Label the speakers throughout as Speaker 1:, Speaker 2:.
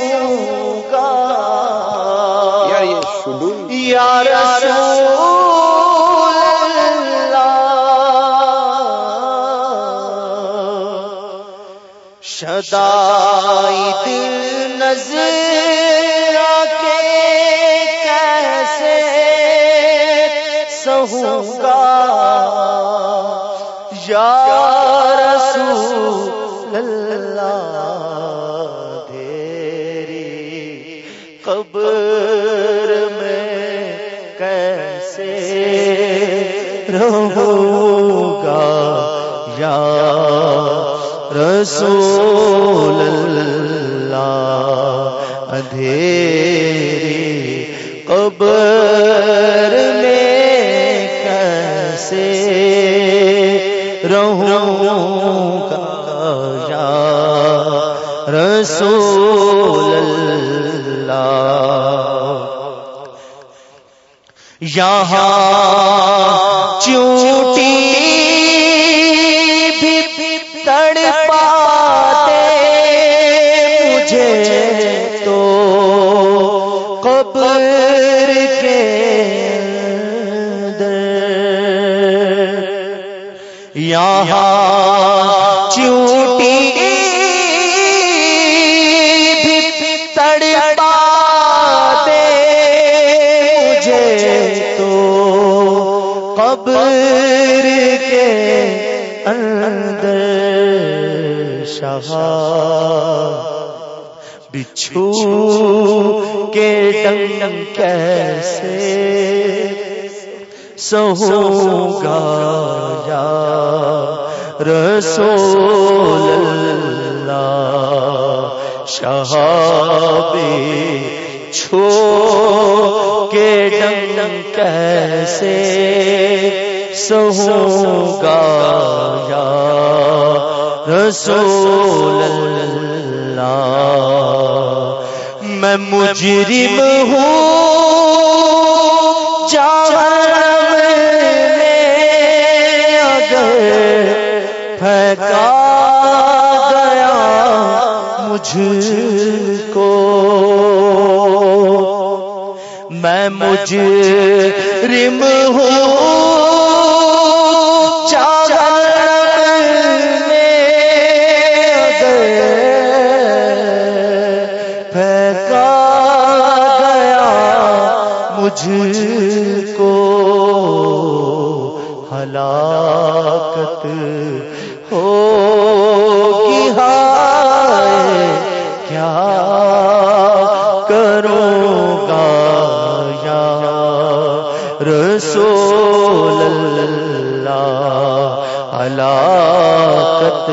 Speaker 1: سہوں گا
Speaker 2: یار یہ شڈول۔
Speaker 1: یا رسول اللہ شدائی دل نظر کے کیسے سہوں گا؟ یا رسول اللہ قبر میں کیسے رہوں گا یا رسول اللہ اندھیری قبر میں کیسے رہوں گا یا رسول اللہ۔ یہاں چوٹی بھی تڑ پاتے مجھے تو قبر کے اندر۔ یہاں کے اندر شہا بچھو کے ڈنگ کیسے سہوں گا یا رسول اللہ شہابی چھو کے ڈنگ کیسے سہوں گا یا رسول اللہ، میں مجرم ہوں جہنم میں اگر پھینکا گیا مجھ کو۔ میں مجرم ہوں ہلاکت ہوگی ہائے کیا کروں گا یا رسول اللہ؟ ہلاکت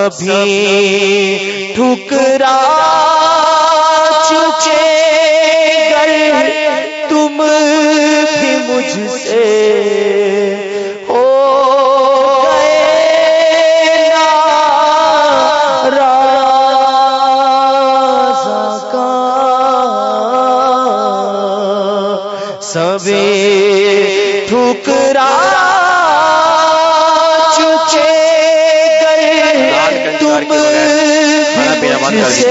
Speaker 1: سبھی ٹھکرا چکے گر تم بھی مجھ سے ہو سبھی
Speaker 2: پینا بند کر
Speaker 1: سے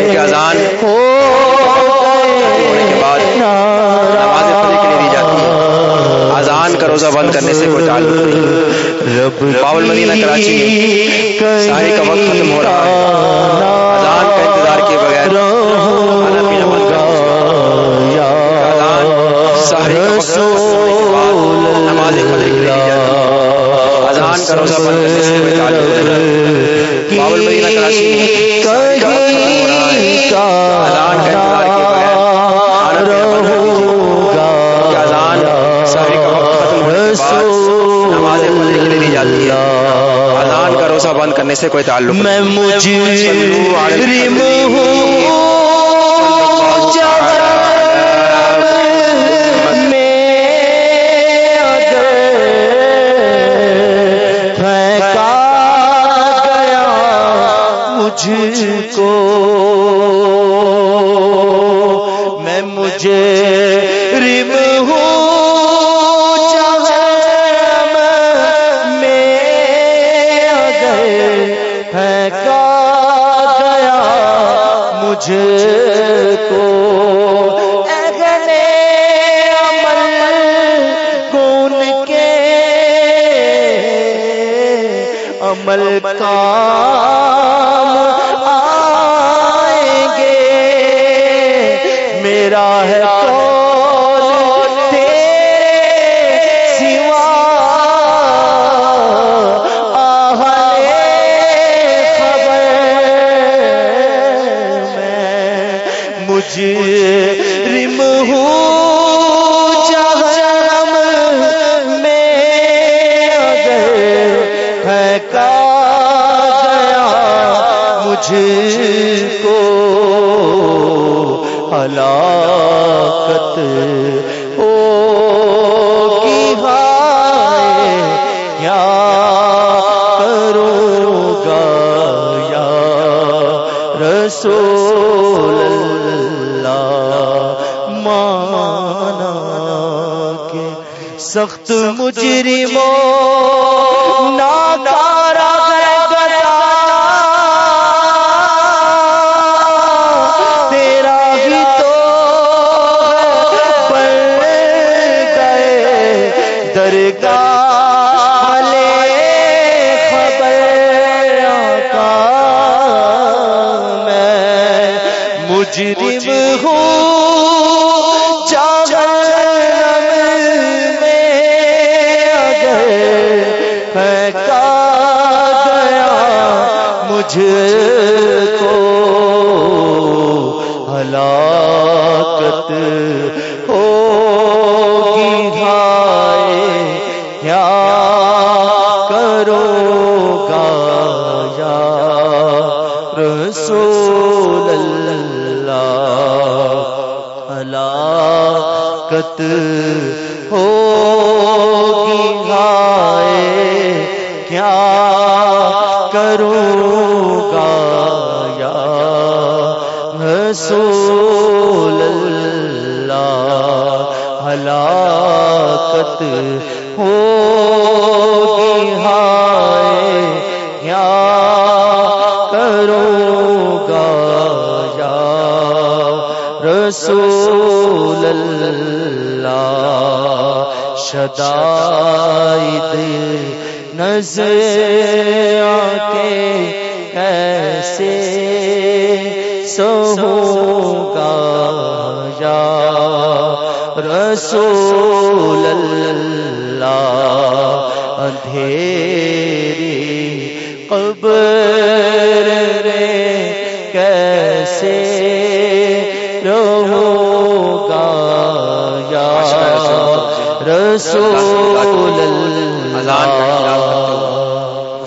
Speaker 2: کیونکہ اذان ہونے کے بعد نماز کے لیے دی جاتی ہے۔ اذان کا روزہ بند کرنے سے کوئی تعلق نہیں۔ باول مدینہ کراچی میں ساری کا وقت ختم ہو رہا ہے۔ اذان کا انتظار کیے بغیر کھانا پینا بند کر اذان ساری کا وقت ختم ہونے کے بعد نماز باول مدینہ کراچی کا انتظار کیے بغیر۔ کھانا پینا بند کر دیجیے کہ اذان سحری کا وقت ختم ہونے کے بعد نماز فجر کے لیے دی جاتی ہے اذان کا روزہ بند کرنے سے کوئی تعلق
Speaker 1: میں مجرم میں مجھے رم ہوں جہنم میں اگر پھینکا گیا مجھ کو عمل کون میرا ہے کون تیرے سوا؟ آہلے خبر میں مجرم ہوں۔ ہلاکت ہوگی ہائے کیا کروں گا یا رسول اللہ؟ مانا کے سخت مجرموں ناکارا درگاہ لے خبر کا میں مجرم ہوں جہنم میں اگر پھینکا گیا مجھ نظر کے کیسے سہوں گا یا رسول اللہ اندھیری قبر رے کیسے رہوں گا یا رسول اللہ